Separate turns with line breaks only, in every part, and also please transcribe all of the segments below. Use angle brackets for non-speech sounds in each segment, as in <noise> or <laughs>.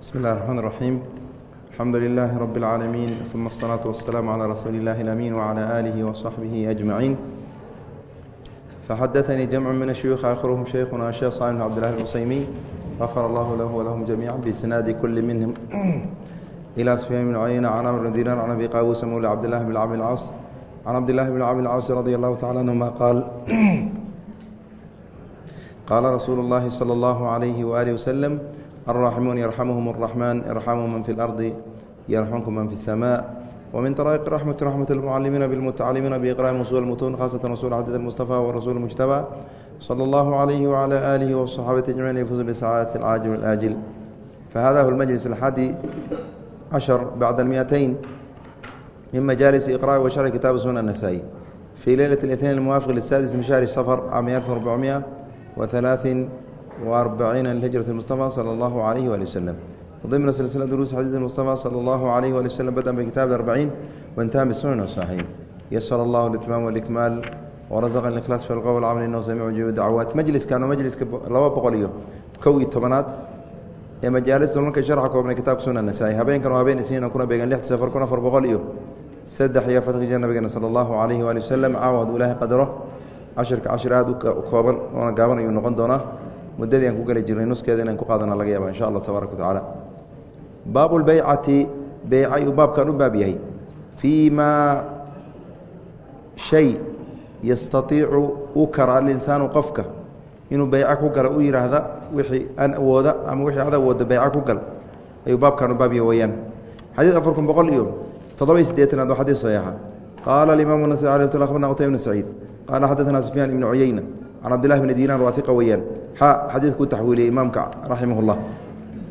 بسم الله الرحمن الرحيم الحمد لله رب العالمين ثم الصلاة والسلام على رسول الله الأمين وعلى آله وصحبه أجمعين فحدثني جمع من الشيوخ آخرهم شيخنا الشيخ صالح بن عبد الله العصيمي غفر الله له ولهم جميعا بإسناد كل منهم إلى سفيان بن عيينة عن عمرو بن دينار عن أبي قابوس مولى عبد الله بن عبد العاص عن عبد الله بن عبد العاص رضي الله تعالى عنهما قال قال رسول الله صلى الله عليه وآله وسلم الراحمون يرحمهم الرحمن ارحموا من في الأرض يرحمكم من في السماء ومن طرائق رحمة رحمة المعلمين بالمتعلمين بإقراء أصول المتون خاصة رسول عدد المصطفى والرسول المجتبى صلى الله عليه وعلى آله والصحابة أجمعين يفوز بسعادة العاجل والآجل فهذا هو المجلس الحادي عشر بعد المئتين من مجالس إقراء وشرح كتاب سنن النسائي في ليلة الاثنين الموافق للسادس من شهر الصفر عام 1443 لهجرة المصطفى صلى الله عليه وآله وسلم ضمن سلسلة دروس حديث المصطفى صلى الله عليه وآله وسلم بدأ بكتاب الأربعين وانتهى بالسنن والصحيحين يسر الله الإتمام والإكمال ورزق الإخلاص في القول والعمل إنه سميع مجيب الدعوات مجلس كانوا مجلس لaba boqol iyo kow iyo tobanaad ee majaalista marka sharxa koobnay kitaabka sunan nasaa-i habeenkan oo habeen isniina kuna beegan lix safar kun afar boqol iyo saddex iyo fadqiga nabigeena sala allahu calayhi waali wasalam caawa hadduu ilaahay qadaro cashirka cashir aada u kooban oona gaaban ayuu noqon doonaa muddadii aan ku geli jirnay nuskeeda inaan ku qaadana laga yaaba insha allah tabaaraka watacaala baabu lbeycati beyca ayuu baabkan u baab yahay fii maa shay yastaiicu u kara alinsaanu qofka inuu beyca ku gala u yidhaahda wixii aan awooda ama wixii ad awooda beyca ku gal ayuu baabkan u baab yahay weyaan xadiid afar kun boqol iyo toddoba-iyo siddeetanaad waa xadiid saxiixa qaala alimaamu nasai alay mt akhbarna qutayb bn saciid qaala xadaثna sufyaan ibnu cuyeyna can cabdillahi bni diinaar waa iqa weyaan xa xadiidku u taxwiiliyey imaamka raximah اllah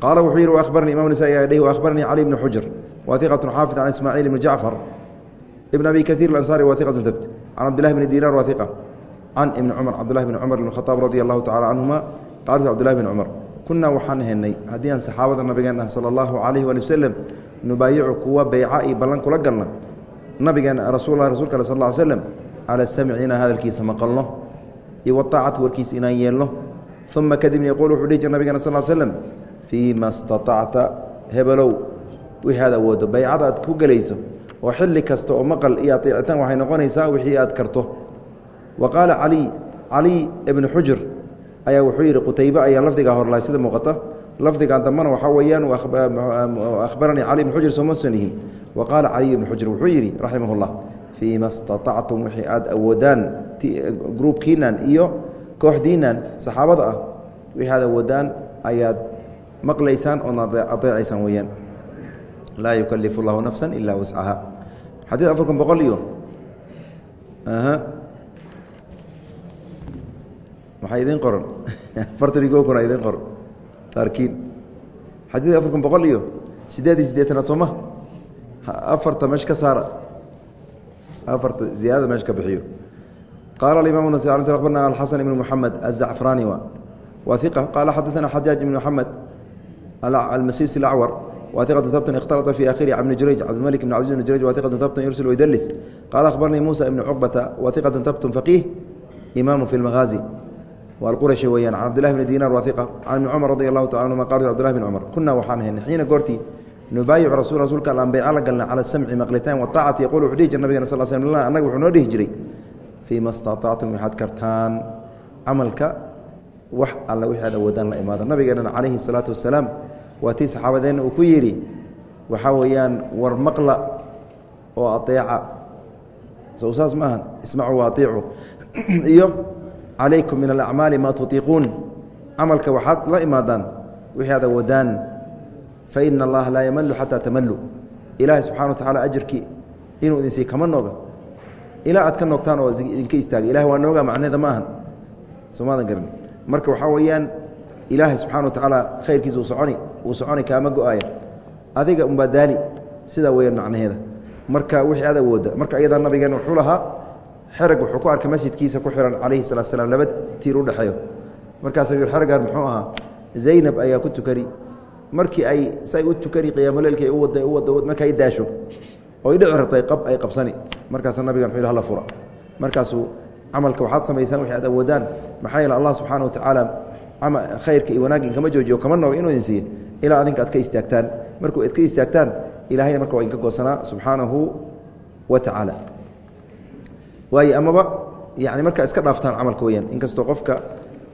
qaala wuxuu yidhi abarnii imam nasa dhh akhbaranii cali bni xujr wa iqatu xaafid can ismaaciil ibni jacfar ibn abi kaiir ansari wa iqatu tabt can cabdillahi bni diinaar wa iqa can ibni cumar cabdillahi bni cumar ibn khaaab radi allahu tacala canhuma qaalat cabdillahi bni cumar kunaa waxaan henay haddii aan saxaabada nabigeen ah sala allahu calayhi waali wasalam nubaayicu kuwa beyca iyo ballan kula galna nabigeena rasulla rasulka ale sal ll ly slam cala samci inaan hadalkiisa maqalno iyo waaacat warkiis inaan yeelno. Uma kadibna yaquul wuxuu dhihi jir nabigana sal slm fii ma staacta hebelow wixii aad awoodo baycada aad ku gelayso oo xilli kasta oo maqal iyo ateecitaan waxay noqonaysaa wixii aad karto. Wa qaala cali cali ibnu xujur ayaa wuxuu yidhi qutaybe ayaan lafdigaa horlahay sida muuqata. Lafdigan dambana waxaa weeyaan akhbaranii cali ibnu xujur sooma sonihin wa qaala cali ibnu xujur wuxuu yidhi raximah fii ma staطactum wixii aad awoodaan gruubkiinan iyo kooxdiinan saxaabada ah wixii aad awoodaan ayaad maqlaysaan oona adeecaysaan weeyaan laa yukalifu اllahu nafsa ilaa wascaha xadiid afar kun boqol iyo maxaa idin qoran afartan iyo ko idin qoran qaarkiin xadiid afar kun boqol iyo siddeed iyo siddeetanaad sooma afarta meesha ka saara afarta ziyaadada meesha ka bixiyo. Qaala aimam nas abarna alxasan ibn muxamed azacfrani wa. Iqa qaala xadaثna xajaaj ibn mxamed almasisi acwar wa iqatu habtan ikhtalata fi akhiri bni jurayj cabdimalik bn caziz bn jurayj wa iqatu habtan yursil wydlis qaala akhbaranii musa ibn cuqbata wa iqatu habtun faqiih imaamu fi lmahaazi waqurashi weyaan can cabdillahi bni dinar wa iqa can ibni cumar radi allahu taala anhuma qala cbdillahi bn cumar kunaa waxaan haynay. Xiina nubaayic rasu rasuulka alanbeeca la galna cala samci maqlitaan waaacati yaquul wuxuu dhihi jir nabgena sal slm lana annaga wuxuu noo dhihi jiray fii ma staطactum waxaad kartaan camalka wax alle wixi awoodaan la imaada nabigeennana calayhi salaatu wasalaam waa tii saxaabadeenna uu ku yidhi waxaa weeyaan war maqla oo aeeca sow saas ma aha ismacu wa <clears throat> iyo calaykum min alacmaali maa tuiiquun camalka waxaad la imaadaan wixi aad awoodaan faina allaha laa yamalu xataa tamalu ilaahay subxana wa tacala ajarkii inuu idinsii kama nooga ilaa aad ka noogtaan oo idinka istaaga ilahay waa nooga macneeda ma ahan soomaadan garan marka waxaa weeyaan ilaahay subxana wa tacaala khayrkiisa uu soconi uu soconi kaama go'aaya adiga umbaa daali sidaa weeyaan macnaheeda marka wixii aad awooda marka ayadaa nabigeena wuxuu lahaa xerag wuxuu ku arkay masjidkiisa ku xihan calayhi salatu slam laba tiir u dhexeeyo markaasuu yidhi xeragaan muxuu ahaa zaynab ayaa ku tukani markii ay say u tukani ay u u wada marka ay daasho oo dhici rabtay qab ay qabsani. Markaasa nabiga wuxuu yidhi hala fura. Markaasuu camalka waxaad samaysaan wixii aad awoodaan maxaa yeele allah subxaana wa tacaala khayrka iyo wanaagin kama joojiyo kama nooga inuu idin siiye ilaa adinka aad ka istaagtaan. Markuu ad ka istaagtaan ilahayna marka waa inka goosanaa subxaanahu wa tacaala waayo amaba yani markaa iska dhaaftaan camalka weyaan inkastoo qofka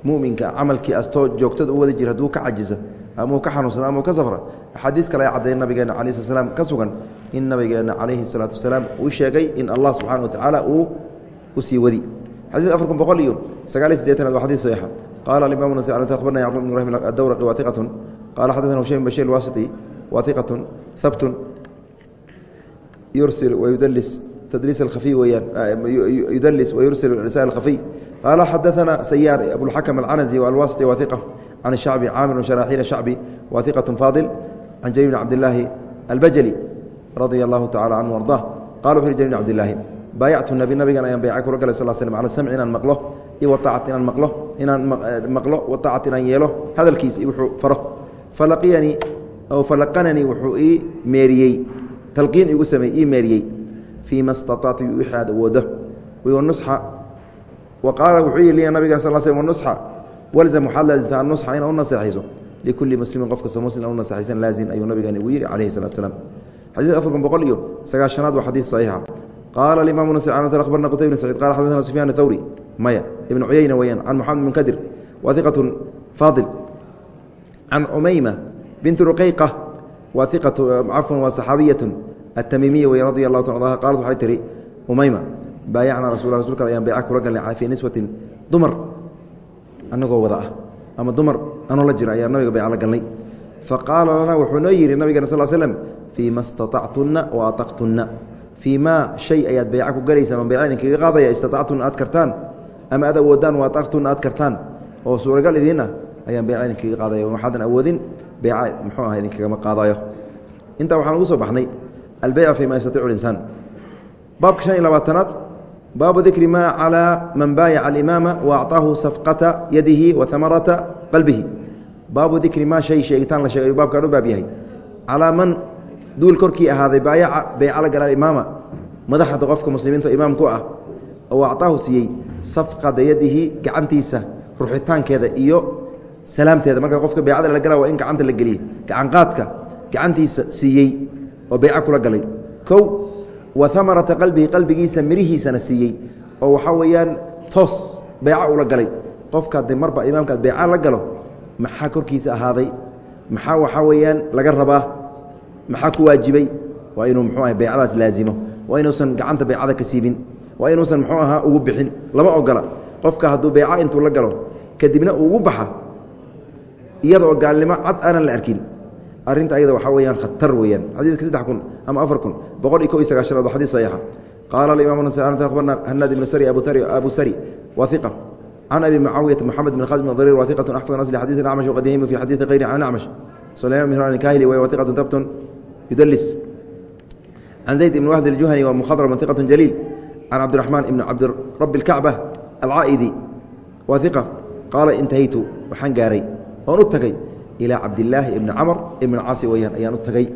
muminka camalkii astoo joogtada u wada jira hadduu ka cajizo ama uu ka xanuunsana ama uu ka safra axaadiis kale ay caddeeyen nabigeena calayi slat slam ka sugan in nabigeena calayhi salaatu wasalaam uu sheegay in allah subxana wa tacaala uu u sii wadi xadيث afar kun boqol iyo sagaaliy sideetanaad wa xadيث صaيixa qala aimam nas abarna yعqub بn ibrahim adawrqi wa iqaة qala xadثna hushaym bashir اlwasطi wa iqaة habt yursil wayudlis tdliis اkhafiy weyaan yudlis wayursil risal اkhafiy qala xadaثna sayaar abulxakm alcanaزي alwasطi wa iqة can shacbi caamir sharaxiil shacbi wa iqaة faadil can jari bn cabdilaahi albajli radia allahu tacala canhu arda qala wuxu hi jari bn cabdilaahi baayactu nabi nabigan ayaan bayca kula galay sal slm ala samci inaan maqlo iyo wataacat inaan maqlo inaan maqlo wataacat inaan yeelo hadalkiis iyo wuxuu faro falaqiyanii oo falaqananii wuxuu ii meeriyey talqiin igu sameeyey ii meeriyey fii ma staطacti wixi aad awoodo wanusxa wa qaala wuxuu yidhi liya nabigan sal sl wanusxa walzam waxaad laazimtaa anusxa inaad u naseexayso likuli muslimin qof kastoo muslim u naseexaysan laazim ayuu nabigeeni uu yidhi calayhi salaat slam xadiid afarkun boqol iyo sagaashanaad waa xadiis saxiixa. Qaala alimamu nascnt akhbarna qutay bn saciid qala xaddatana sufyaan thawri maya ibn cuyeyna weyaan can moxamed bin kadir wa faadil can umayma binti ruqayqa wa cafwan waa saxaabiyatun atamiimiya wey radi allahu ta anha qaalat waxay tihi umayma baayacnaa rasul rasulkan ayaan bayca kula galnay fii niswatin dumar anagoo wada ah ama dumar anoo la jira ayaa nabiga bayca la galnay. Faqaala lana wuxuu noo yihi nabigana sal slm fii ma staطactuna waataqtuna fii ma shay ayaad bayca ku galaysaan oo bayca idinkaga qaadaya istaactun aad kartaan ama aad awoodaan waataqtuna aad kartaan. Oo suuragal idiin ah ayaan bayca idinkaga qaadaya waxaadan awoodin bayca muxuu aha idinkagama qaadayo. Intaa waxaan ugu soo baxnay albeyca fii ma yastaiicu baabka shan iyo labaatanaad baabu dikri ma calىa man baayaca alimaama wa acطaahu safqata yadihi wa hamarata qalbihi baabu dikri ma shay sheegitaan la sheegay ayuu baabkaan u baab yahay calaa man duul korkii ahaaday baayaca baycala gala imaama madaxda qofka muslimiinta imaamku ah oo acطaahu siiyey safqada yadihi gacantiisa ruxitaankeeda iyo salaamteeda marka qofka baycada la gala waa in gacanta la geliye gacanqaadka gacantiisa siiyey oo bayca kula galay kow wa amarata qalbihi qalbigiisa mirihiisana siiyey. Oo waxaa weeyaan toos bayca ula galay. Qofka de marba imaamkaad bayca la galo maxaa korkiisa ahaaday? Maxaa waxaa weeyaan laga rabaa? Maxaa ku waajibay? Waa inuu mxuu aha baycadaas laazimo. Waa inuusan gacanta baycada ka siibin. Waa inuusan muxuu ahaa ugu bixin. Lama ogola. Qofka hadduu bayca intuu la galo kadibna ugu baxa iyada oo gaalnimo cad aanan la arkin arinta ayada waxaa weyaan khatar weyaan xadiidka saddex kun ama afar kun boqol iyo ko iyo sagaashanaad waa xadis saxiixa. Qaala alimam abarna hanaad ibnu sari abu sari wa iqa can abi mucaawiyata moxamed khalid bin darir wa iqatu axfad nas lixadiid acmash waqad yahimu fi xadiidi kayri can acmash sulayman bin hran kahili wa iqatu dabtun yudlis can zayd ibn wahd aljuhani wa mukhadram iqatu jaliil. Can cabdiraxmaan ibni cabdirabi اlkacba alcaa'idi wa iqa qaala intahaytu waxaan gaaray. Oon u tagay ilaa cabdilaahi ibni camr ibn caasi weyaan ayaan u tagay.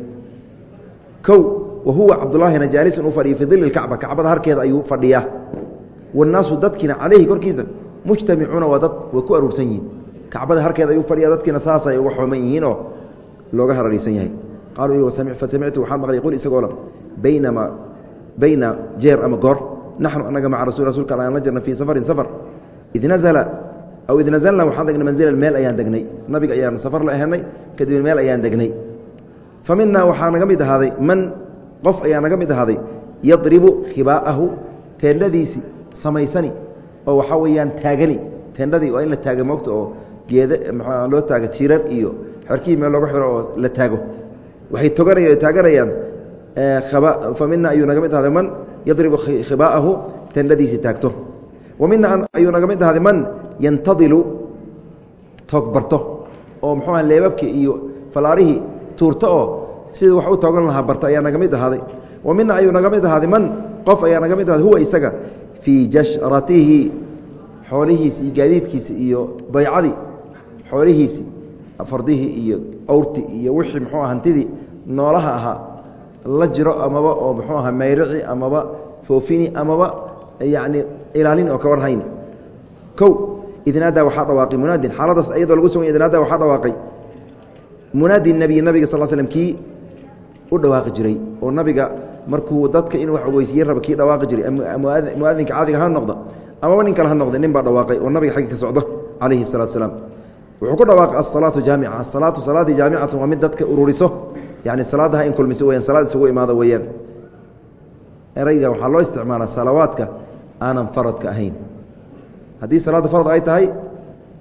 Kow wa huwa cabdulaahina jaalisun u fadhiyo fii dili kacba. Kacbada harkeeda ayuu fadhiyaa wannaasu dadkiina calayhi korkiisa mujtamicuuna waa dad way ku aruursan yihiin. Kacbada harkeeda ayuu fadhiya dadkiina saasay uga xooman yihiinoo looga harariisan yahay. Qaaluu fasamictu waxaan maqlay qul isagoo la baynama bayna jeer ama goor naxnu anaga maca rasul rasulka aan la jirna fii safarin safar id nazla aw id nazalna waxaan degnay manzilan meel ayaan degnay. Nabiga ayaan safar la ahanay kadibna meel ayaan degnay. Fa minaa waxaa naga mid ahaaday man qof ayaa naga mid ahaaday yadribu khibaa'ahu teendhadiisi samaysani oo waxaa weeyaan taagani. Teendhadii waa in la taaga moogta oo geeda maxaa loo taaga tiirar iyo xerkihii meel looga xiro oo la taago. Waxay toganaya taaganayaan fa mina ayuu naga mid ahaaday man yadribu khibaa'ahu teendhadiisi taagto. Wa mina ayuu naga mid ahaaday man yantadilu toogbarto oo muxuu aha leebabkii iyo falaarihii tuurto oo sidii wax u toogan lahaa barta ayaa naga mid ahaaday. Wa mina ayuu naga mid ahaaday man qof ayaa naga mid ahaaday huwa isaga. Fii jashratihi xoolihiisi iyo gaadiidkiisi iyo baycadii xoolihiisi fardihii iyo awrti iyo wixii muxuu aha hantidii noolaha ahaa la jiro amaba oo muxuu aha mayrici amaba foofini amaba yacni ilaalin oo ka warhayn kow idnaadaa waxaa dhawaaqay munaadin. Xaaladaas iyadoo lagu sugan idnaadaa waxaa dhawaaqay munaadi nebiy nabiga sal slm kii u dhawaaqi jiray oo nabiga markuu dadka inuu wax ogeysiiye raba kii dhawaaqi jiray. Muadinka caadiga ha noqda amaba nin kale ha noqda nin baa dhawaaqay oo nabiga xaggi ka socda calayhi salatu salaam wuxuu ku dhawaaqay asalaatu jaamica. Asalaatu salaadii jaamicatu waa mid dadka ururiso yani salaadaha in kulmiso weyaan salaad isugu imaado weeyaan. Ereyga waxaa loo isticmaalaa salawaadka aanan faradka ahayn haddii salaadda farad ay tahay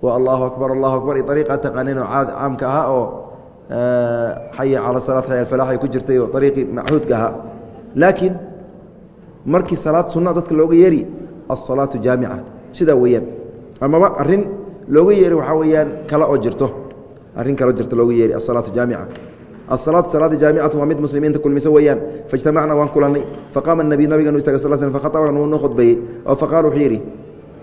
waa allahu akbar allahu akbar. Iyo ariiqa taqaaneenoo caamka ahaa oo xaya cala salaat xaya alfalax ay ku jirtay oo ariiqii machuudka ahaa. Laakiin markii salaad sunna dadka looga yeeri asalaatu jaamica. Sidaa weeyaan. Amaba arrin looga yeeri waxaa weeyaan kale oo jirto. Arrin kaleo jirto looga yeeri asalaatu jaamica. Asalaatu salaada jaamicatu waa mid muslimiinta kulmiso weeyaan. Faijtamacna waan faqaama nabiy nabiganu istaga sal sl faqaطaban wuu noo khudbeeyey oo faqaala wuxuu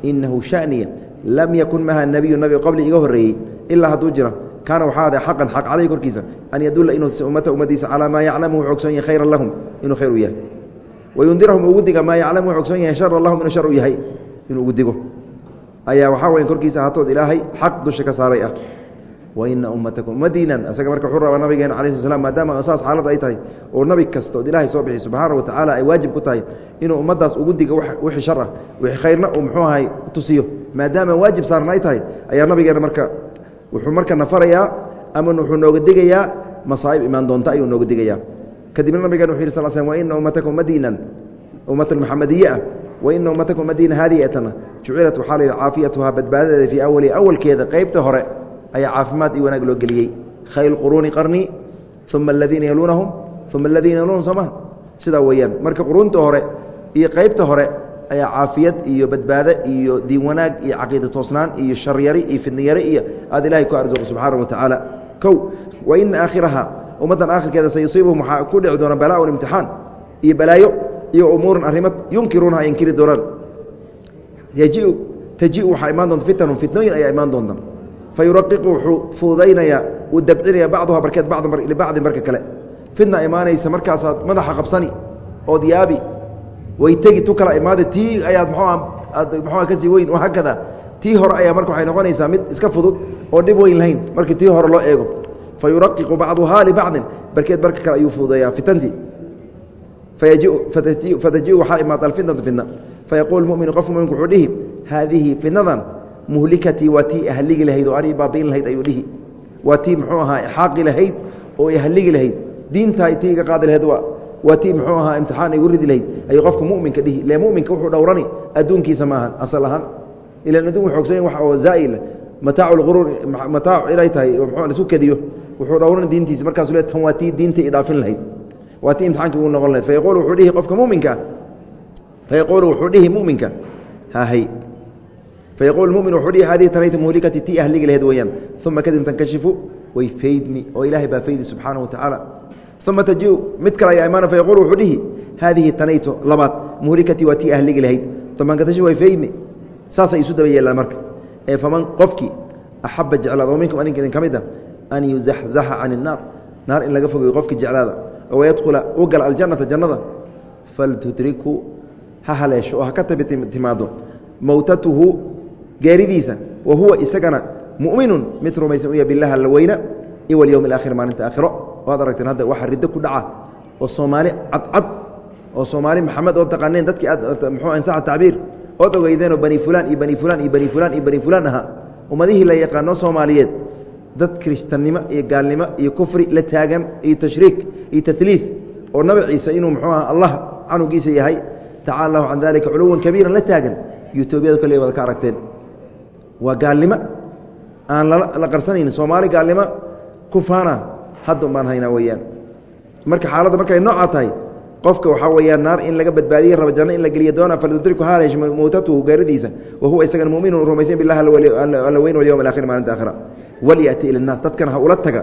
inahu shaniya lam yakun maha nebiyu nabiga qabli iga horreeyey ilaa hadduu jira kaana waxaa aday xaqan xaq calayhi korkiisa an yadulla inuu ummata ummadiisa calaa maa yaclamu wuxuu ogsoon yahay khayran lahum inuu khayr u yahay wayundirahum ugu diga maa yaclamu wuxuu ogsoon yahay sharan lahum inuu shar u yahay inuu ugu digo ayaa waxaa weya korkiisa haatood ilaahay xaq dusha ka saaray ah waina ummatakum ummadiinan isaga marka wuxuu rabaa nabigeena cala sl slam maadaama saas xaalad ay tahay oo nabi kasta ood ilaahay soo bixi subxaana wa tacaala ay waajib ku tahay inuu ummaddaas ugu diga wixii shar ah wixii khayrna uu muxuu ahay tusiyo maadaama waajib saarna ay tahay ayaa nabigeena marka wuxuu marka nafarayaa ama wuxuu nooga digayaa masaa'ib imaan doonta ayuu nooga digayaa kadibna nabigeena wuxu yih sal slm waina ummatakum ummadiinan ummatan maxamadiye ah waina ummatakum ummadiina haadihi etana jucilat waxaa la yidhi caafiyatuhaa badbaadadeeda fii awali awalkeeda qeybta hore ayaa caafimaad iyo wanaag loo geliyey. Khayr quruuni qarnii uma aladiina yaluunahum uma aladiina yaluunahum soo maha sidaa weeyaan marka quruunta hore iyo qeybta hore ayaa caafiyad iyo badbaado iyo diin wanaag iyo caqiida toosnaan iyo sharyari iyo fidniyari iyo aad ilahay ku arsuqo subxaana wa tacaala kow wa ina aakhiraha ummaddan aakhirkeeda sayusiibahum waxaa ku dhici doona balaaun imtixaan iyo balaayo iyo umuurun arrimad yunkiruunaha ay inkiri doonaan. Tajiu waxaa imaan doonta fitanun fitnooyin ayaa imaan doonta fayuraqiqu wuxuu fududaynayaa uu dabcinaya bacduha barkeed libacdin barka kale. Fidna imaanaysa markaasaad madaxa qabsani ood yaabi way tegi tu kala imaada tii ayaad mad mxua ka sii weyn haakada tii hore ayaa marka waxay noqonaysaa mid iska fudud oo dhib weyn lahayn markii tii hore loo eego. Fayuraqiqu bacduhaa libacdin barkeed barka kale ayuu fududeeyaa fitantii. Fatajiu waxaa imaada alfitnatu fitna. Fayaquul muminu qofku muminku wuxuu dhihi haadihi fitnadan muhlikatii waa tii ahligi lahayd oo ani baabiin lahayd ayuu dhihi. Waa tii muxuu ahaa xaaqi lahayd oo ihligi lahayd. Diintaa tii iga qaadi lahayd waa tii muxuu ahaa imtixaan igu ridi lahayd. Ayuu qofka muminka dhihi. Le muminka wuxuu dhowrani adduunkiisa maahan asal ahaan. Ilan adduun xoogsan wax oo zaa'il mataacu lquruur mataac inay tahay mxuu isku kediyo wuxuu dhowrani diintiisa markaasuu le tan waa tii diinta i dhaafin lahayd. Waa tii imtixaanka igu noqon lahayd. Fayaquulu wuxuu dhihi qofka muminka fayaquulu wuxuu dhihi muminka hahay fayaquul mumin wuxuu dhihi hadihi tanayta muhlikati tii ahligi laheed weeyaan uma kadib tankashifu way faydmi oo ilaahay baa faydi subxaana wa tacaala uma tajiu mid kale ayaa imaana fayaquul wuxuu dhihi haadihi tanayto labaad muhlikatii waa tii ahligi lahayd uma tankashifu way faydmi saasay isu daba yeelaan marka ee faman qofkii axaba jeclaada oo minkum adinka idin ka mid a an yuzaxzaxa can الnaar naar in laga fogeeyo qofkii jeclaada oo yadkhula u gala aljanata jannada faltudriku ha haleesho oo ha ka tabi timaado mowtatuhu geeridiisa wa huwa isagana muminu mid rumaysan u ya bilah alla weyna iyo walyowm اaakhir maalinta aakhiro. Waad aragteen hadda waxa riddo ku dhaca oo soomaali cadcad oo soomaali maxamed oo taqaaneen dadkii aad mxuu insaxa tacbiir ood ogeydeenoo bani fulaan iyo bani fulaan iyo bani fulaan iyo bani fulaan ahaa ummadihii la yaqaano soomaaliyeed dad kiristannimo iyo gaalnimo iyo kufri la taagan iyo tashriik iyo taliif oo nabi ciise inuu mxuu aha allah canugiisa yahay tacala allahu can dalika culuwan waa gaalnimo. Aan la qarsanaynin soomaali gaalnimo. Ku faana hadda umbaan haynaa weeyaan. Marka xaaladda markay noocaa tahay qofka waxaa weeyaan naar in laga badbaadiye raba janno in la geliya doona faltudriku haalesh mowtatuhu gaaridiisa wa isagana muminun rumaysan bilah alla weyn walyowm alaakhir maalinta aakhira. Walyati ila nnaas dadkana ha ula taga.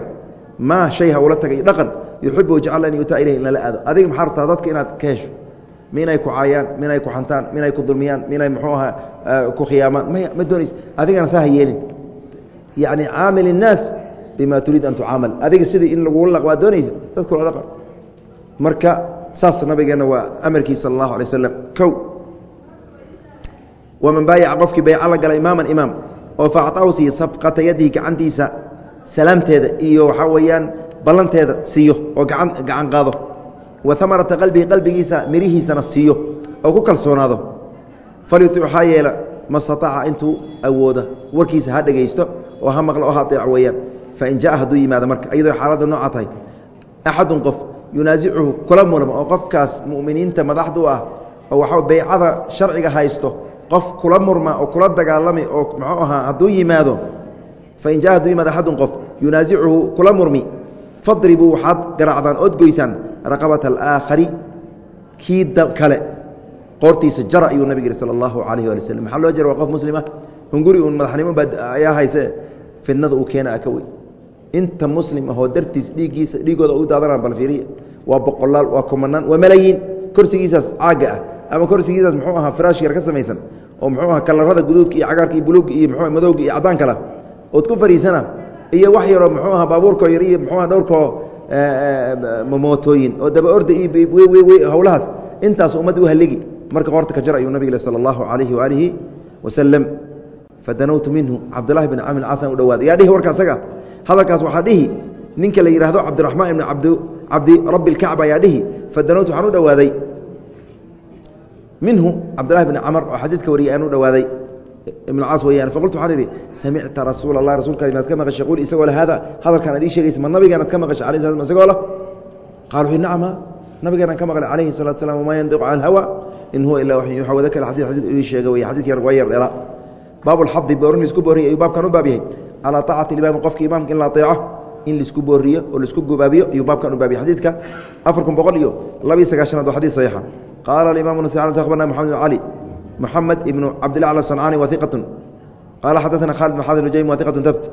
Maa shay ha ula taga iyo dhaqan. Yuxibu jecel an yutaa ilayh in lala aado. Adiga maxaa rabtaa dadka inaad ka hesho minay ku caayaan minay ku xantaan minay ku dulmiyaan minay muxuu ahaa eh, ku khiyaamaan. Maya ma doonays adigana saa ha yeelin. Yacni caamil innaas bima turiid an tucaamal. Adiga sidii in lagula laqbaa doonaysid? Dadkula laqa marka saas nabigeenna waa amarkiis sala allahu alay wasalam kow waman baayaca qofkii bayca la gala imaaman imaam oo faactahu siiya safqata yadihi gacantiisa salaamteeda iyo waxaa weeyaan ballanteeda siiyo oo gacan qaado wa amarata qalbihi qalbigiisa mirihiisana siiyo oo ku kalsoonaado. Falyutic waxaa yeela ma staaaca intuu awooda warkiisa ha dhegaysto oo ha maqlo oo ha aeeco weeyaan. Fain jaa hadduu yimaado marka iyadoo xaaladda nooca tahay axadun qof yunaasicuhu kula murmo oo qofkaas mu'miniinta madaxdu ah oo waxaa beycada sharciga haysto qof kula murma oo kula dagaalami oo muxuu ahaa hadduu yimaado fain jaa hadduu yimaado axadun qof yunaasicuhu kula murmi fadribuu waxaad garaacdaan ood goysaan raqabata alaakhari kii kale qoortiisa jara ayuu nabig yihi sala allahu calayh waali waslm maxaa loo jira waa qof muslima hunguri uun madaxnimo ayaa hayse fidnada uu keena ka wey inta muslim ahoo dartiis dhiiggiisa dhiigooda u daadanaan balfiiriya waa boqolaal waa kumanaan waa malaayiin korsigiisaas caagga ah ama korsigiisaas muxuu ahaa firaash yar ka samaysan oo muxuu aha kalarada guduudka iyo cagaarka iyo buluugga iyo mxuu madowga iyo cadaan kala ood ku fariisana iyo wax yaroo muxuu aha baabuurkoo yar iyo muxuu aha dhowrkoo mootooyin oo daba orda iyo howlahaas. Intaas ummadda u haligi. Marka qoorta ka jar ayuu nabig sala allahu calayhi waaalihi wasalam fadanowtu minhu. Cabdulahi bn camr casan u dhawaaday yaa dhihi warka asaga? Hadalkaas waxaa dhihi ninka la yidhaahdo cabdiraxmaan ibn cabdi rabbi اlkacba ayaa dhihi. Fadanowtu waxaan u dhowaaday minhu cabdulahi bn camr oo xadiidka wariyay aan u dhowaaday ibncaas weyaan faqultu waxaan idhi samicta rasuula اlah rasuulkaas maad ka maqashay? Qul isagoo le haada hadalkaan ad ii sheegaysa ma nabigaanad ka maqashay? Alay sla isagoo lah qaal wuxu nacma nabigaanan ka maqlay calayhi salatu slam wamaa yandiqu can hawa in huwa ilaa waxyun waxaa wada kale xadii xadiid ii sheega wey xadidka yar waayar dhela baab اlxadi boorin la isku booriye ayuu baabkan u baab yahay. Calaa taacati imaami qofka imaamka in la ateeco in la isku booriyo oo la isku gubaabiyo ayuu baabkan u baabiyay xadiidka afar kun boqol iyo laba iyo sagaashanaad waa xadiid saxiixa. Qaala imaamu nasai xabana moxamed bn cali moxamed ibnu cabdillah al sancani wa iqatu qaala xadaثna khalid bn xaad nujaym wa iqatu dabt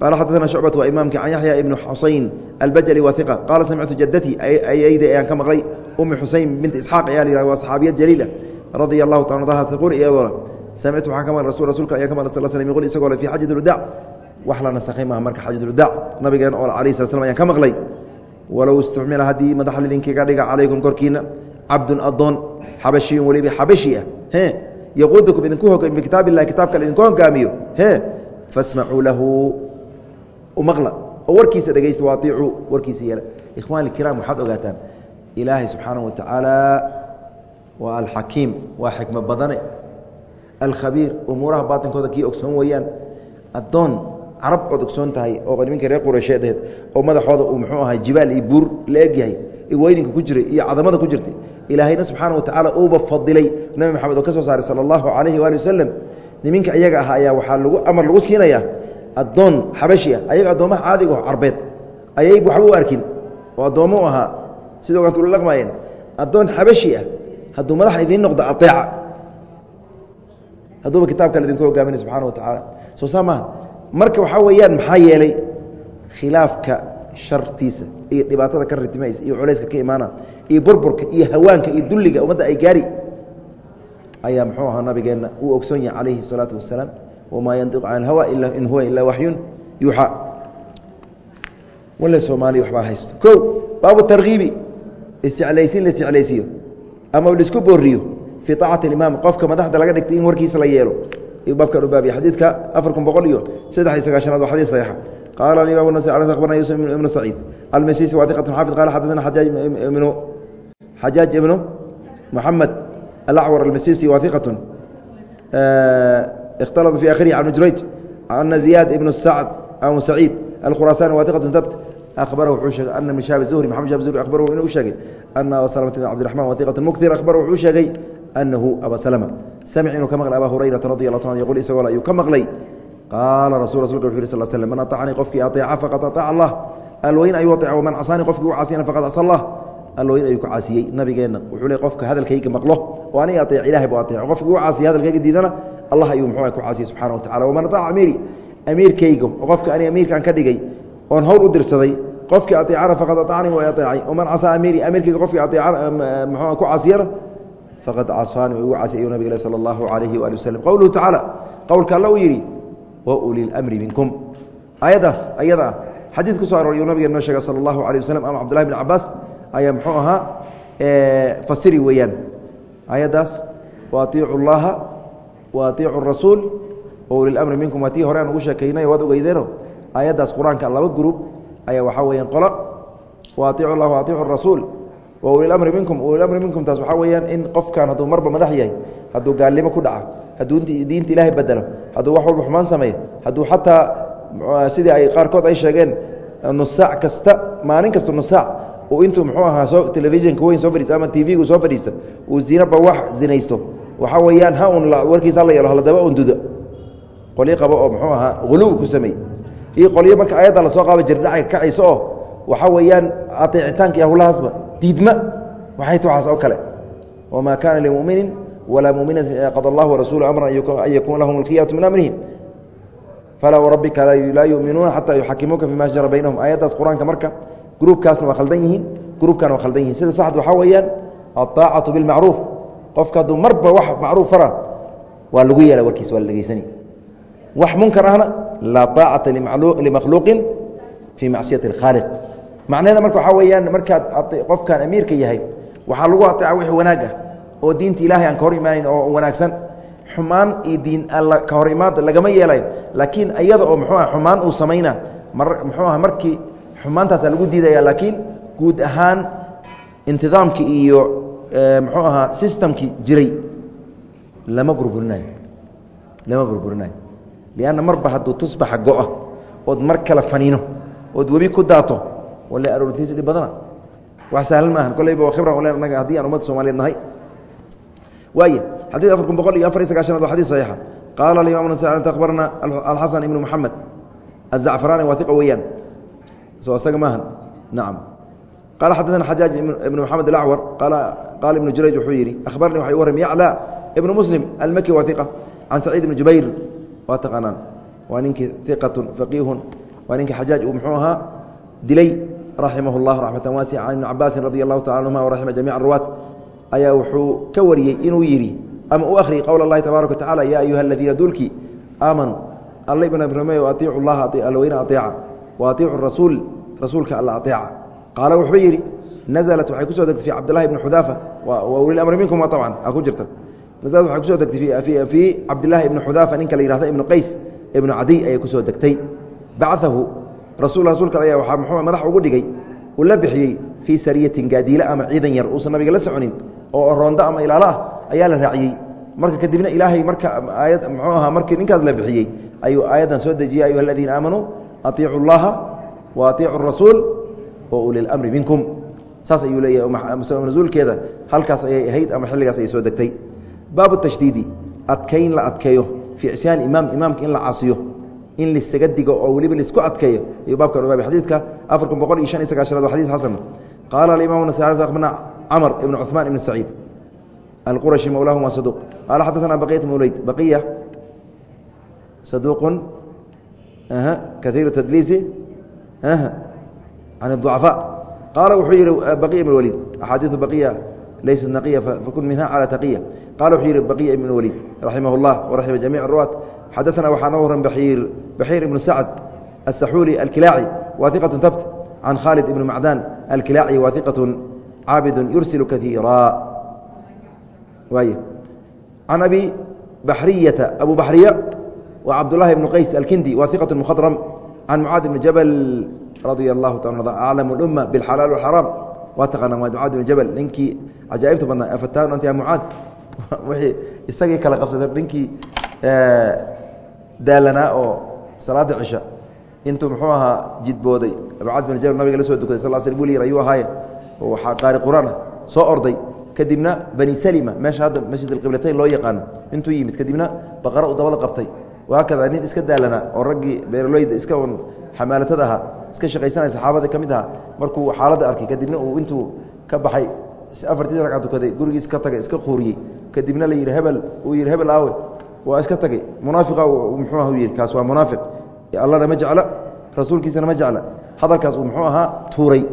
qaala xadaثna shucbat waa imaamka can yaxya ibnu xusayn albajali wa iqa qaala samictu jadatii ayayda ayaan ka maqlay umi xusayn bint isxaaq ayaa la yihah waa saxaabiyad jaliila radia allahu taala anha taquul iyadoola samictu waxaan ka maqlay rasul rasuulka ayaa ka maqlay sal slm yqul isagoo le fi xajat اlwadaac wax la nasakhay maaha marka xajatulwadaac nabigeena oo alayh slat slam ayaan ka maqlay walow istucmila haddii madax lidinkaga dhiga calaykum korkiina cabdun adoon xabashiyun weliba xabashi ah e yaquudukum idinku bikitaab illahi kitaabka idinku hogaamiyo. E fasmacuu lahu. Umaqla oo warkiisa dhegaysta waaicuu warkiisa yeela. Ikhwani ikiraam waxaad ogaataan ilaahay subxaanaه wa waa alxakiim waa xikmo badane. Alkhabiir umuuraha baatinkooda kii ogsoon weeyaan. Addoon carab ood ogsoon tahay oo niminka reer qureysheed aheed oo madaxooda uu muxuu ahay jibaal iyo buur la egyahay weyninka ku jiray iyo cadamada ku jirtay ilaahayna subxaana wa tacaala uuba fadilay nabi maxamed oo ka soo saaray sala allahu calayhi waali wasalam niminka iyaga ah ayaa waxaa lagu amar lagu siinayaa addoon xabashi ah ayaga addoommaha caadiga oo carbeed ayay waxba u arkin oo addoommo u ahaa. Sida ogaanta ula dhaqmaayeen addoon xabashi ah hadduu madaxa idiin noqdo aeeca hadduuba kitaabka la idinku hogaaminay subxana wa tacaala soo saa maaha marka waxaa weeyaan maxaa yeelay khilaafka shartiisa iyo dhibaatada ka ritimaysa iyo culayska ka imaana iyo burburka iyo hawaanka iyo dulliga ummadda ay gaari ayaa muxuu ahaa nabigeenna uu ogsoon yahay calayhi الsalaatu wasalaam wamaa yandiqu can اlhawa in huwa ilaa waxyun yuuxaa wale soomaaliya waxbaa haysto ko baabu tarkiibi isjeclaysiin la isjeclaysiiyo ama laisku booriyo fii طaacati اimaam qofka madaxda laga dhigtay in warkiisa la yeelo ayuu baabkan u baabiya xadiidka afar kun boqol iyo saddex iyo sagaashanaad waa xadid saxiixa qaala imam nas abarna yusuf ibnu saciid almasisi wa iqat xaafid qala xadadana xajaaj ibnu xajaaj ibnu moxamed alacwar almasisi wa iqatun اkhtalط في akhirihi can jurayj ana ziyaad ibnu sacd aw saciid alkhurasani wa iqatu dabt أخبره وxuu sheegay أن بن شhاب الزهري محمد شhاب الزهري أخبره inuu sheegay أن أbا سلمة بن عبدالرحمن وثيقة مكثر أخبره wuxuu sheegay أنه أbا سلمة سمع inuu ka mقلay أbا هريرة رضي الله عنه يقول isagoo ayuu ka mقلay qاala رasul رsulka وxu yhi صل سلم من أطاعني qofkii aطيca فqad أطاع الله alweyn ayuu aطيca وman caصاani qofkii u caasiyana fqad caصى الله alooyin ayuu ku caasiyey. Nabigeenna wuxuu le qofka hadalkayga maqlo oo aniga aeec ilahay bu aeeco qofka igu caasiya hadalkayga diidana allah ayuu muxuu ku caasiyey subxana watacala waman ataaca amiiri amiirkayga qofka aniga amiirkaan ka dhigay oon howl u dirsaday qofkii aeecana faqad aacanii waa aeecay waman casaa amiiri amiirkayga qofkii aeeca ku caasiyana faqad casaani waa igu caasiyay ayuu nabig le sala allahu calayhi waali wasalam qowluhu tacaala qowlka alla uu yidhi wa ulilmri minkum. Aayaddaas ayada ah xadiid ku so arooriyu nabigeen noo sheega sala allahu alay waslm ama cbdullahi bn cabaas ayaa mxuu ahaa fasiri weeyaan. Ayadaas waaiicu اllaha waaiicu rasuul wlilamri minkum. Waatii hore aan ugu sheekaynay waad ogeydeeno ayadaas qur'aanka laba gurub ayaa waxaa weeyaan qola. Waaiicu lah waaiicu rasuul wlilamri minkum. Ulilamri minkum taas waxaa weeyaan in qofkan hadduu marba madax yahay hadduu gaalnimo ku dhaca hadduu diinta ilaahay bedelo hadduu wax walba xumaan sameeyo hadduu xataa sidii ay qaarkood ay sheegeen nusaac kasta maalin kasta nusaac uu intuu muxuu ahaa soo telefishinka weyn soo fadhiisto ama t v-gu soo fadhiisto uu zinaba wax zinaysto. Waxaa weeyaan ha un warkiisa la yeelo haladaba un dudo. Qolyo qabo oo muxuu ahaa huluwi ku sameey iyo qolyo marka ayadda la soo qaaba jirdhaca kacayso oo waxaa weeyaan ateecitaanka iyo hawlahaasba diidma. Waxay tuxaas oo kale. Wamaa kaana limuminin walaa muminatin ida qada allah warasuulu amran an yakuuna lahum alkhiyaratu min amrihim. Falaa warabbika laa yuminuuna xataa yuxakimuuka fima shajara baynahum. Aayaddaas qur'aanka marka gruubkaasna waa khaldan yihiin gruubkana waa khaldan yihin sida saxd waxaa weeyaan aطaacatu bilmacruuf qofka hadduu marba wax macruuf fara waa lagu yeela warkiisa waa la dhegeysani wax munkar ahna laa طaacata limakhluuqin fii macsiyati اlkhaaliq macnaheeda marka waxaa weeyaan markaad qofkan amiirka yahay waxaa lagu aطeeca wixii wanaag ah oo diinta ilahay aan ka hor imaanayn oo wanaagsan xumaan iyo diin alla ka hor imaad lagama yeelayn laakiin iyada oo muxuu ah xumaan uu samayna mar muxuu aha markii xumaantaasa lagu diidaya laakiin guud ahaan intidaamkii iyo eh, mxuu ahaa sistamkii jiray lama burburinayo lama burburinayo lianna marba hadduu tusbaxa go'a ood mar kale faniino ood webi ku daato wala aroortiis dhib badana. Wax sahlan maahan koleyba waa khibra ole naga haddii aan ummadda soomaliyeed nahay. Waaya xadiid afar kun boqol iyo afar iyo sagaashanaad waa xadis saxiixa qaala alimaam nasaint akhbarana alxasan ibnu moxamed azacfaraani waa iqa weeyaan soo isaga maaha nacam qaala xaddaana xajaaj ibnu maxamed alacwar qaala ibnu jurayj wuxuu yidhi ahbarnii waxa igu warram yaclaa ibnu muslim almaki waa iqa can saciid ibni jubayr. Waa taqaanaan. Waa ninkii iqatun faqiihun waa ninkii xajaaj uu muxuu ahaa dilay raximah اllah raxmatan waasica can ibni cabaasin radi allahu taala anhuma waraxima jamic ruwaat ayaa wuxuu ka wariyey inuu yidhi ama u akhriyey qowla اllahi tabaaraka watacala yaa ayuha aladiina duulkii aamanuu alla ibna rumeyo atiicu llaha allweyne aeeca aiicu rasuul rasuulka alla aeeca qaala wuxuu yidhi naزlat waxay ku soo degtay fi cabdlahi bni xudaafa. Wliamri minkum aa ku jirta naزlat waxay ku soo degtay fii cabdilaahi ibni xudaafa ninka la yihahdo ibnu qays ibnu cadiy ayay ku soo degtay. Bacahu rasul rasuulka ayaa waaa mxuu madax ugu dhigay uu la bixiyey fii sariyatin gaadiile ama ciidan yar uusan nabiga la soconin oo roonda ama ilaalo ah ayaa la raaciyey. Marka kadibna ilaahay marka aayad mxuu ahaa markii ninkaas la bixiyey ayuu aayaddan soo dejiyey ayuha aladiina aamanuu atiicu اllaha wa atiicu rasuul wa uli اlamri minkum saas ayuu leeyahay nasuulkeeda halkaas ayay ahayd ama xilligaas ayay soo degtay baabu tashdiidi adkayn la adkeeyo fii cisyaan imaam imaamka in la caasiyo in lisaga digo oo weliba laisku adkeeyo ayuu baabkan ubaabay xadiidka afar kun boqol iyo shan iyo sagaashanaad waa xadis xasan qaala alimaam nasai bna cmr ibn cثmaan ibn saciid alquraشhi mowlaahum waa saduq qaala xadaثna baqiyat mawleyd baqiya saduuq kaiir tadliisi can الضucafاء qaala wuxuu yihi baqiya ibn waliid axaadiiثu baqiya laysat naqiya fakun minha calى taqiya qala wuxuu yihi baqiya ibn waliid raximah اllah waraxima jamiع الruwaat xadaثna waxaa noo waran baxiir ibnu sacd aلsaxuuli alkilaaci wa iqaة tabt can khaalid ibn macdan alkilaaci wa iqaة caabid yursil kaiira waay can abi baxriyata abu baxriya wa cabdulahi bn qays alkindi wa iqaة mkhadrm can mucaad bni jabal radia allahu ta aclam اluma bاlxalaal wاxaraam waa taqaana waa mucaad bn jabal ninkii cajaa'ibta badnaa afataan anta ya mucaad <laughs> wixii isagii kala qabsada ninkii daalanaa oo salaada cisha intuu muxuu ahaa jidbooday mucaad bin jabal nabiga la soo dukaday sal sl bulyar ayuu ahaaye waxaa qaari quraan ah soo orday kadibna bani salima meesha hadda masjid alqiblatayn loo yaqaano intuu yimid kadibna baqaro u dabada qabtay waakada nin iska daalanaa oo raggii beeraleyda iska un xamaalatada ahaa iska shaqaysanaya saxaabada ka mid ahaa markuu xaaladda arkay kadibna uu intuu ka baxay afartii ragca tukaday gurigiis ka tagay iska quuriyey. Kadibna la yidhi hebel uu yidhi hebel aawe. Waa iska tagay. Munaafiqa muxuu ah yidhi kaas waa munaafiq. Allana ma jecla rasuulkiisana ma jecla. Hadalkaas uu muxuu ahaa tuuray.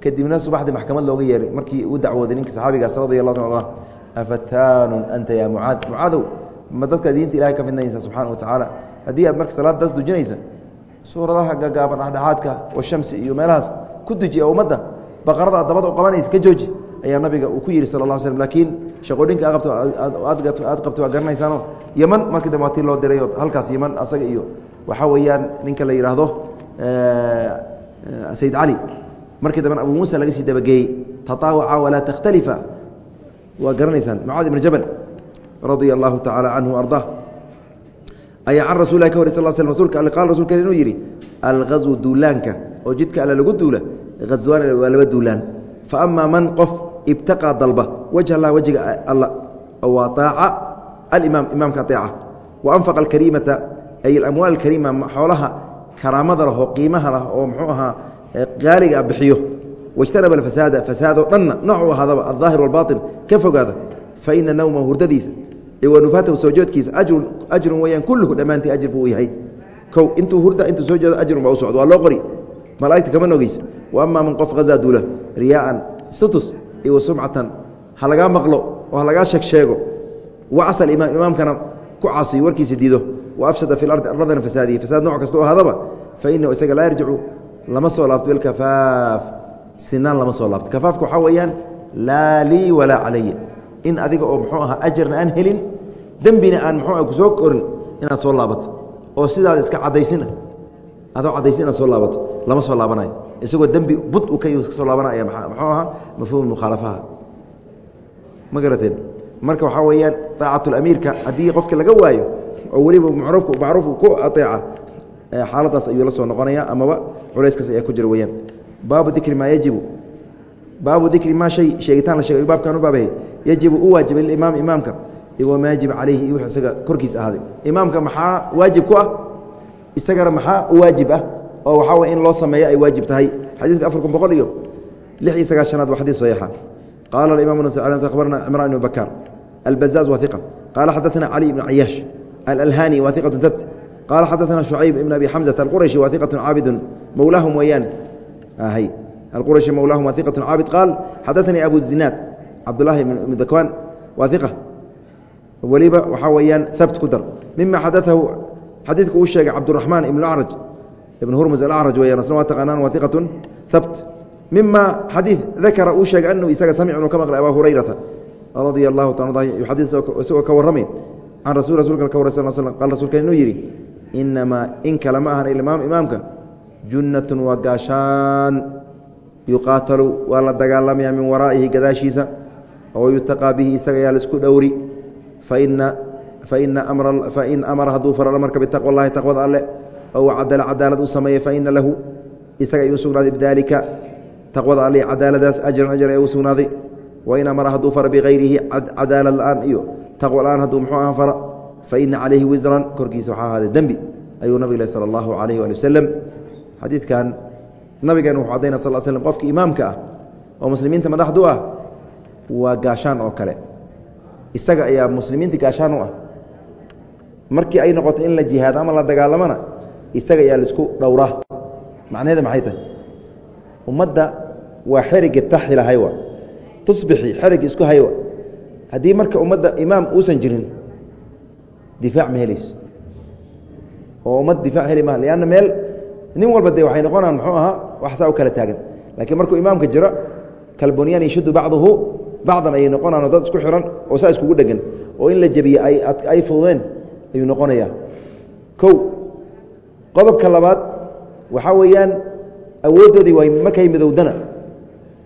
Kadibna subaxdii maxkamad looga yeeray markii uu dacwooday ninka saxaabigaas radi allah ta afataanun anta ya mucaad? Mucaadow ma dadka diinta ilahay ka fidnaysa subxana wa tacaala haddii aad marka salaad daas dujinaysa suuradaha gagaaban dhexdhexaadka washamsi iyo meelahaas ku dujiya ummadda baqarada aad dabada u qabanaysa ka jooji ayaa nabiga uu ku yidhi sal la slm laakiin shaqooyinka aad qabto waa garanaysaano yeman markii dambe waa tii loo diray oo halkaas yeman asaga iyo waxaa weeyaan ninka la yidhaahdo sayid cali markii damben abu muusa laga sii dabageeyey tataawaca walaa takhtalifa. Waa garanaysaan. Mucaad ibn jabal radia allahu tacala canhu arda ayaa can rasulilah ka waray sal sl rsulka alle qaala rasulka inuu yidhi alghaswu duulaanka oo jidka alle lagu duula haswaan waa laba duulaan. Fa amaa man qof ibtaqaa dalba wajh allah wejiga alla waa aaca alimaam imaamka aeeca wa anfaqa alkariimata ay alamwaal alkariima xoolaha karaamada lah oo qiimaha lah oo muxuu ahaa qaaliga a bixiyo. Wajtanaba alfasaada fasaadoo dhanna noocuu ahaadaba aldaahir walbaain wanufaatahu soo jeedkiisa ajrun weyaan kulluhu dhammaantii ajr buu yahay. Kow intuu hurda intuu soo jeedo ajrun baa u socdo waa loo qori. Malaa'igta kama nogeysa wa amaa man qof hazaa duula riyaa'an status iyo sumcatan ha lagaa maqlo oo ha lagaa sheeg sheego wacsa imaam imaamkana ku caasiyo warkiisa diido. Wa afsada fi lardi ardadana fasaadiye fasaad nooc kasta oo ahaadaba fa inahu isaga laa yarjicu lama soo laabto bilkafaaf sinaan lama soo laabto. Kafaafka waxaa weeyaan laa lii walaa calaya in adiga oo muxuu ahaa ajarna aan helin dembina aan muxuu ah ku soo korin inaad soo laabato. Oo sidaada iska caddaysina adoo caddaysin inaad soo laabato lama soo laabanayo. Isagoo dembi bud u ka soo laabanaya muxuu ahaa? Mafhuum mukhaalafaha ma garateen? Marka waxaa weeyaan daacatulamiirka haddii qofka laga waayo oo weliba macruufka macruufka ku aeeca xaaladaas ayuu la soo noqonaya amaba culayskaas ayaa ku jira weyaan baabu dikri maa yajibu. Baabu dikri maa shay sheegitaan la sheegay baabkan u yajibu u waajibay limaam imaamka wama yajib calayhi iyo wx isaga korkiis ahaaday imaamka maxaa waajib ku ah isagana maxaa u waajib ah oo waxaa way in loo sameeyo ay waajib tahay xadiidka afar kun boqol iyo lix iyo sagaashanaad waa xadiis saxiixa qaala imam nas akhbarna cimraan ibn bakaar albazaaz waa iqa qaala xadaثna cali ibn cayaash alalhani waa iqatu tabt qaala xadaثna shucayb ibn abi xamزata alqurashi waa iqatu caabidun mowlaahum weeyaan hy alqurashi mowlaahum waa iqatu caabid qaal xadaثanii abu zinaad cabdulahi ibn dakwan waa iqa weliba waxaa weeyaan habt ku dar. Mima xadaahu xadiidku uu sheegay cabduraxmaan ibn acraj ibn hurmus alacraj weyan waa taqaanaan waa habt mima xadiid dakara uu sheegay anuu isaga samic inuu ka maqlay abaa hurayrata radia allahu taala xadii isagoo ka warramay can rasul rasulka ka warray sal sl qal rasulka inuu yidhi inamaa in kale ma ahan ilmaam imaamka junnatun waa gaashaan yuqaatalu waa la dagaalamayaa min waraa'ihi gadaashiisa oo yutaqaa bihi isaga yaa la isku dhowri fain amara hadduu faro amarka bitaqwa اllahi taqwada alle ow cadala cadaalad u sameeye faina lahu isaga ay u sugnaaday bidaalika taqwada alle cadaaladaas ajran ajar ee u sugnaaday wain amara hadduu fara bikayrihi cadaalad la'aan iyo taqwa la'aan hadduu muxuu aha fara faina calayhi wisran korkiisa waxaa ahaaday dembi ayuu nabig sala allahu calayh waali wasalam xadiidkan nabigeena wuxuu cadayna sal slm qofka imaamka ah oo muslimiinta madaxdu ah waa gaashaan oo kale isaga ayaa muslimiinta gaashaan u ah. Markii ay noqoto in la jihaado ama la dagaalamona isaga ayaa la isku dhowraa macnaheeda maxay tahay? Ummadda waa xeriga taxila haywa tusbixi xeriga isku haywa haddii marka ummadda imaam uusan jirin difaac ma helayso. Oo ummad difaac heli maha lianna meel nin walba dee waxay noqonaan muxuu ahaa wax saa u kala taagan. Laakiin markuu imaamka jiro kalbunyaan yashuddu bacduhu bacdan ayay noqonaan dad isku xiran oo saa iskugu dhegan oo in la jebiye ay fududeen ayuu noqonayaa. Kow qodobka labaad waxaa weeyaan awooddoodii way markay midowdana.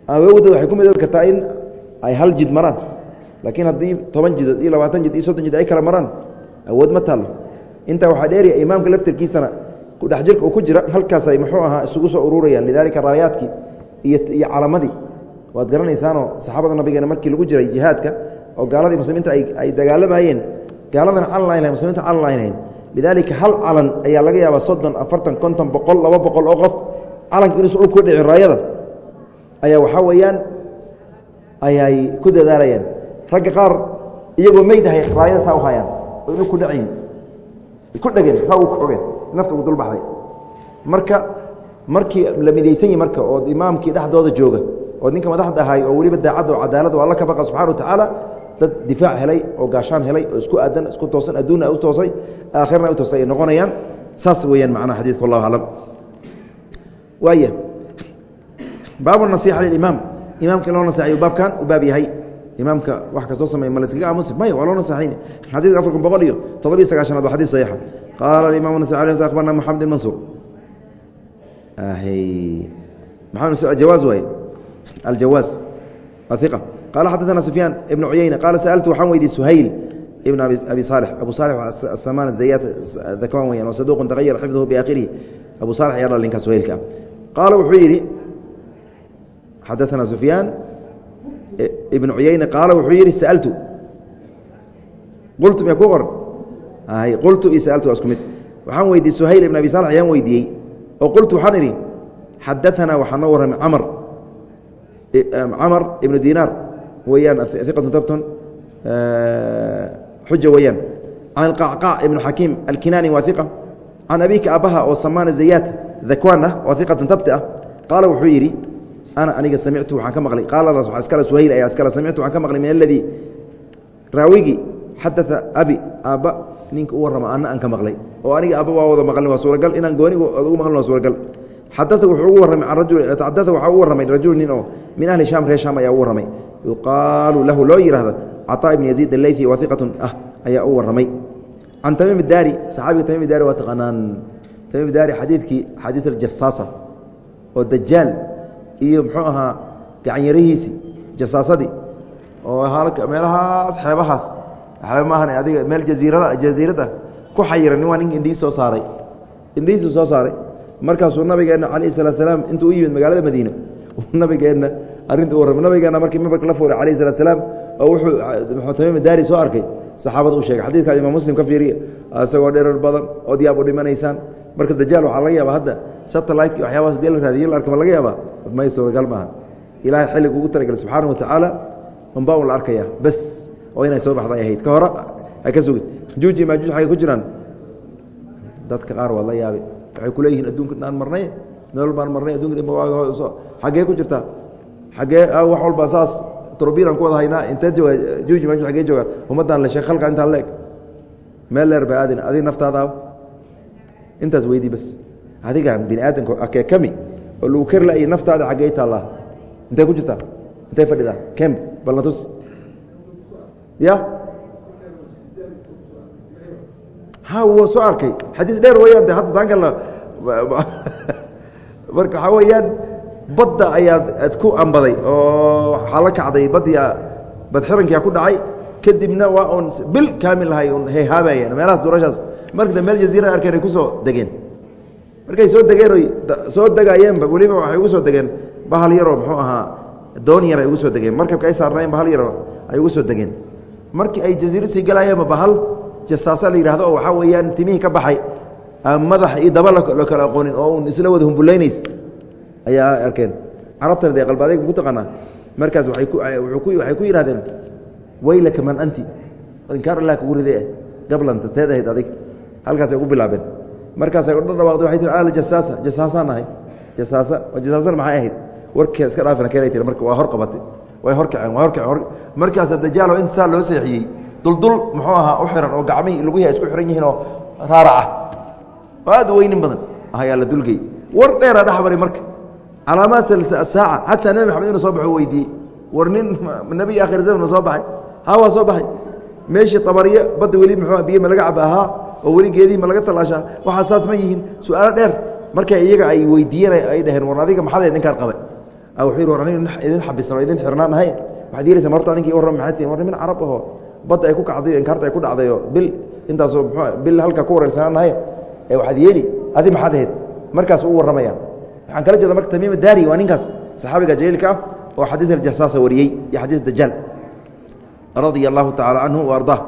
Awoodooda waxay ku midoobi kartaa in ay hal jid maraan. Laakiin haddii toban jidood iyo labaatan jid iyo soddon jid ay kala maraan awood ma taallo intaa waxaa dheeriya imaamka laftarkiisana kudhex jirka uu ku jira halkaasay muxuu ahaa isugu soo ururayaan. Lidaalika raayaadkii iyo calamadii waad garanaysaanoo saxaabada nabigeena markii lagu jiray jihaadka oo gaaladii muslimiinta ay dagaalamayeen gaaladana calan layn muslimiinta calan laynhayn lidaalika hal calan ayaa laga yaabaa soddon afartan konton boqol laba boqol oo qof calanka inuusan dhul ku dhici raayada ayaa waxaa weeyaan ayay ku dadaalayaan. Ragga qaar iyagoo meydahay raayada saa u hayaan oo inu ku dhacayn ku dhegeen ha u ogeen nafta ugu dulbaxday. Marka markii la midaysan yahi marka oo imaamkii dhexdooda jooga oo ninka madaxda ahay oo weliba daacadda oo cadaalada alla ka baqa subxana wa tacaala dad difaac helay oo gaashaan helay oo isku aadan isku toosan adduunna u toosay aakhirna u toosay ay noqonayaan. Saas weeyaan macnaha xadidka wallahu aclam waaya baabu nasiixa lilimaam imaamka in loo naseexayo baabkan u baab yahay. Imaamka wax kastoo sameey ma layskaga aamusi? Maya waa loo naseexayn xadiidka afar kun boqol iyo toddobiyo sagaashanaad waa xadiis saxiixa qaala imam nas abarna maxamed bn mansuur jawaaz waay aljawaaz iqa qaala xadana sufyaan ibn cuyeyne qaala sa'altu waxaan weydiye suhayl ibn abi salix abu salix asamaan zayat dakwan weyan saduuqun tagayara xifduhu biaakhirihi abu salix ayaa dhalinka suhaylka ah qaala wuxuu yidhi xadaana sufyaan ibn cuyeyne qaala wuxuu yidhi sa'altu qultu miya ku qoran qultu iyo sa'altu waa isku mid waxaan weydiiyey suhayl ibn abi salix ayaan weydiiyey oo qultu waxaan idhi xadaanaa waxaa noo warramay camar camar ibnu dinaar weeyaan iqatu tabtun xuja weeyaan can qacqaac ibnu xakiim alkinaani waa iqa can abika aabbaha oo samaana zayaat dakwaan ah oo iqatan tabti ah qaala wuxuu yidhi ana aniga samictu waxaan ka maqlay qaaladaas waa iskale suhayl ayaa iskale samictu waxaan ka maqlay min aladii raawigii xadaa abi aabba ninka u warrama ana aan ka maqlay oo aniga aabba waa wada maqlin waa suuragal inaan gooni ugu maqlin waa suuragal xadaa wuxuu ugu warramay xadaa waxaa ugu warramay rajul nin oo min ahli sham reer sham ayaa ugu warramay. Yuqaalu lahu loo yidhaahda caطaa ibn yaziid aleyfi wahiqatun ah ayaa u warramay. Can tamiim daari saxaabiga tamiim daari waa taqaanaan. Tamiim daari xadiidkii xadiid aljasaasa oo dajaal iyo muxuu ahaa gacanyarihiisii jasaasadii oo meelahaas xeebahaas. Waxba maahan adiga meel jaiirada jasiirad ah ku xayiran nin waa ninka indhihiis soo saaray. Indhihiisu soo saaray markaasuu nabigeenna calayhi salaat salaam intuu u yimid magaalada madiine nabigeenna arrinta u warramay. Nabigeenna markii mimbarka la fuuray calayhi salaat salaam oo wuxuu tamiim daari soo arkay saxaabada u sheegay xadiidkaas imaam muslim ka fiiriya isagoo dherer badan ood yaab u dhimanaysaan. Marka dajaal waxaa laga yaaba hadda satelliteki waxyaabahaas dii la raadiyo la laga yaaba may suuragal maaha ilaahay xilliga ugu talagalay subxaana wa tacaala unbaa un la arkaya bes oo inay soo baxday ahayd. Ka hore ha ka sugin juuji maajuuj xagay ku jiraan? Dadka qaar waad la yaabe waxay ku leeyihiin adduunka aan marnay meel baan marnay adunka xaggee ku jirtaa xaggee wax walba saas turbiinaan ku wada haynaa intee jooga juuji maajuuj xaggee joogaan ummaddaan le sheekh khalqa intaan leeg. Meel leer ba aadin adiga naftaadaaba intaas weydii bas adiga bini aadamka akee kami oo lagu kari la'ayay naftaada xaggee taallaa intay ku jirtaa intay fadhidaa? Kemb balna tus ya ha wuu soo arkay? Xadiis dheer weyaan de hadda taankan la <laughs> marka waxaa weeyaan badda ayaad ad ku ambaday oo waxaa la kacday baddia badxirankia ku dhacay. Kadibna waa un bil kaamil lahay un hayhaabayeen meelahaas durashaas markada meel jaziirada arkeen ay ku soo degeen. Markay soo degeen oy soo degaayeenba weliba waxay ugu soo degeen. Bahal yaroo muxuu ahaa doon yar ay ugu soo degeen. Markabka ay saarnaayeen bahal yaroo ay ugu soo degeen. Markii ay jaziirad sii galaayeenba bahal jasaasa la yidhahdo oo waxaa weeyaan timihii ka baxay madax iyo daba lo kala aqoonin oo un isla wada humbulaynaysa ayaa arkeen. Carabtana dee qalba adeyg ku taqaanaa. Markaas waxay ku yidhahdeen waylaka man anti inkaar allah kugu ride gablanta teed ahayd adig. Halkaasay ugu bilaabeen. Markaasay odha dhawaaqday waxay tii al jasaasa jasaasaan ahay jasaasa jasaasana maxay ahayd? Warkii iska dhaafina keenay tiri marka waa hor qabatay way horkaceen waa horkaceen markaasa dajaalo inta saa loo seexiyey duldul muxuu ahaa u xiran oo gacmihii luguhi ay isku xiran yihiin oo raaraca oo aad u weynin badan ayaa la dulgey war dheeraa dhex maray marka. Calaamaat asaaca xataa nebi maxamed inuu soo baxo weydiiyey. War nin nebiy akhir zamana soo baxay. Ha waa soo baxay. Meeshii tabariya badda weli muxuu biyo ma laga caba ahaa oo weli geedihi ma laga talaashaa. Waxaa saas ma yihiin. Su'aalo dheer. Markay iyaga ay weydiiyeen ay dhaheen war adiga maxadeed ninkaan qabe wuxuu yidhi war aniga idin xabisan oo idin xirnaan ahay. Waxaad yeelaysaa marta aninkii warram maxay tihin war nimin carab ahoo badda ay ku kacday inkaarta ay ku dhacdayoo bil intaasoo mxuu bil halka ku wareersanaan nahay ee waxaad yeeli adi maxaad ahayd? Markaas u warramaya. Waxaan kala jeeda marka tamiim daari waa ninkaas saxaabiga jaliilka ah oo xadiid aljasaasa wariyey iyo xadiid dajaal radia allahu tacala canhu wa ardaa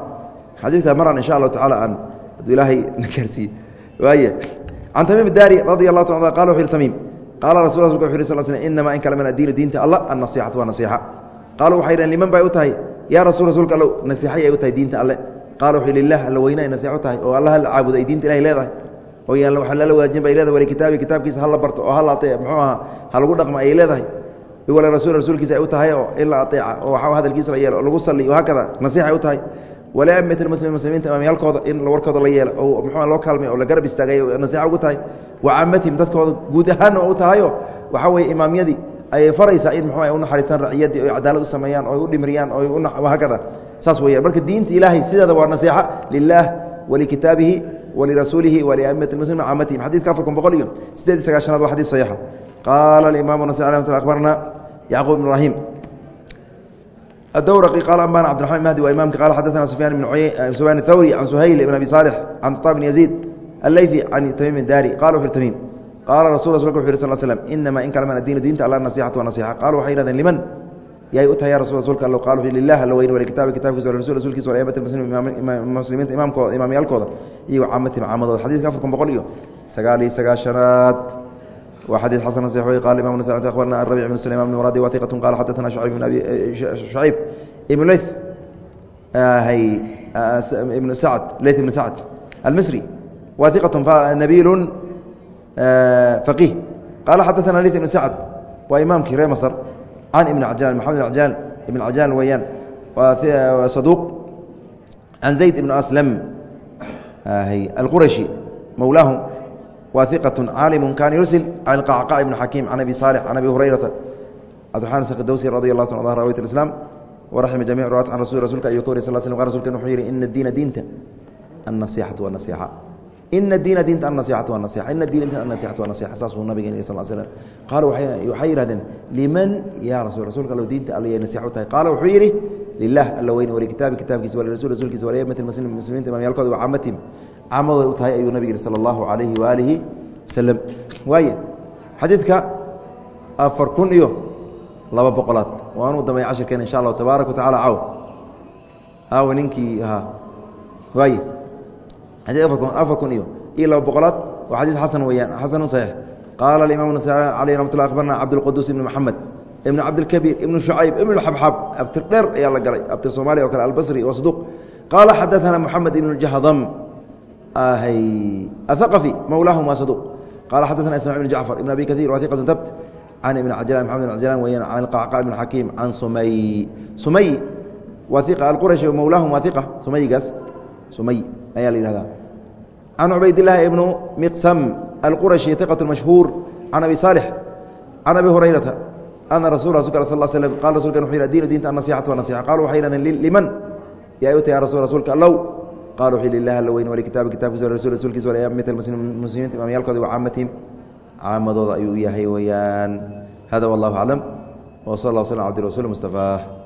xadiidkaa maraan insha allahu tacala aan hadduu ilaahay na gaarsiiye waaya can tamiim daari radia allahu ta qala wuxu yhi tamiim qaala rasul rasulka wuxu yhi sal sl inamaa in kale min addiini diinta allah annasixatu waa nasiixa qaalu waxay dhaheen liman bay u tahay yaa rasul rasuulka allow nasiixay ay u tahay diinta alle. Qaala wuxuu lilah alla weyna ay nasiix u tahay oo allaha la caabudo ay diinta ilahay leedahay. Oo yaan waxa lala wadaajin bay leedahay wali kitaabi kitaabkiisa hala barto oo hala ateec muxuu ahaa ha lagu dhaqmo ayay leedahay. Wala rasuul rasuulkiisa ay u tahay oo in la ateeca oo waxa hadalkiisa la yeelo oo lagu salli oo hakada nasiix ay u tahay. Wala amat muslimin muslimiinta imaamyaalkooda in warkooda la yeelo oo muxuu loo kaalmay oo la garab istaagay oo ugu tahay. Wa caamatihim dadkooda guud ahaanna u tahayo waxa weeye imaamyadii ayay faraysaa in mxu unaxariistaan raciyaddii oy cadaalad u sameeyaan oy u dhimiriyaan oy hakada. Saas weeyaan. Marka diinta ilaahay sideeda waa naseexa lilaah walikitaabihi walirasuulihi waliamati muslimin caamatihim xadidka afar kun boqol iyo sideed i sagaashanaad waa xadid saxiixa. Qaala alimaam nas amat abarna yacquub ibrahim adowraqi qaala ambana cabdiraxman mahdi waa imamka qaala xadana sufyaan sufyaan thawri can suhayl ibn abi saalix can taa bn yaziid aleyfi can tamiim daari qala wuxu tamiim تميم qاala رasul رsulka وxu yh صل سلم إنma in kalma الdين diinta alla نaصيحة ونaصيحة qال waxay yihahdeen لمن yay u tahay ya rasul rsulka all qal lilah alla weyn walikitabi kitabkiisa rasul rsulkiisa walayamat muslimiinta imaamkooda imaamyaalkooda iyo caamatim caamadooda xadidka afar kun boqol iyo sagaal iyo sagaashanaad waa xadيث xasن صح qال imam نس أخبرna الربيع بن سليمان بن مرادي وثيqة qال xadثna شعيب بن أبي شعيب بن ليث بن سعد ليث بن سعد المصري وثiqة نبيل فقيه qال xadثna ليث بن سعد waa imaamkii ree mصر عن بن عجلان محمد بن عجلان بن عجلان weyaan صدوq عن زيد بن أسلم الqرشي مولاهم وثiqة cاalم kاn يرسل عن القعقاء بن حكيم عن أبي صالح عن أبي هريرة cبدرحمن سقدوسي رضي الله عنه ظهر راوية الإسلام ورحم جميع رواة عن رسول رsulka ayuu ka wariy صل سلم رsulka وxuu yihi إن الdiiنa diinta النaصيحaة والنaصيحة ina diina diinta annaصiatu anai ina diina anasixatu anasixa saasuu nabiga nige sal slm qaala waxay yihahdeen liman ya rasul rasulka allo diinta allyay nasixa u tahay? Qaala wuxuu yidhi lilah alla weyne walikitaabi kitaabkiisa walirasul rasuulkiisa walyamati muslimiinta imamyaalkooda wacaamatihim caamadood u tahay ayuu nabig yihi sala allahu alayhi waalihi wasalam waay xadiidka afar kun iyo laba boqolaad waanuu damay cashirkeen insha allahu tabaaraka wa caw aw ninkii ahaa. Waay afar kun iyo iyo laba boqolaad waa xadiis xasan weyaan xasanu saxiix qaala alimam nasaai caleyh ramat lah abarna cabdilquduus ibni maxamed ibnu cabdilkabiir ibnu shucayb ibnu xabxaab abtir dheer ayaa la galay abtir soomaaliya oo kale albasri waa saduuq qaala xadaana moxamed ibnu jahdam athaqafi mawlaahum waa saduuq qaala xadaana ismail ibn jacfar ibn abi kahiir waa iqatu tabt can ibn cajlaan maxamed ibn cajlaan weyaan can qacqaa ibn xakiim can sumay sumay waa iqa alqurashi mawlaahum waa iqa sumayigaas sumay ayaa la yihahdaa عن cubayd اللahi iبن مqسم الqرشhi ثiqة مشهوur عن أbي صالح عن أbي هريرaةa أنa rasul rasulk sل sلم qal rasulkan وu diinu diinta النaصيحaة والنaصيحة qal waxay yihahdeen لمن yaa u ta ya rasul rasuulka allow qal wxu lilah alla weyn walikitaabi kitabkiisa rasul rasuulkiisa walayamita muslimiinta imaamyaalkooda wacaamatihim caamadooda ayuu u yahay weyaan hada wallahu aclam w sal اllah slm abdi rasul mustaفaa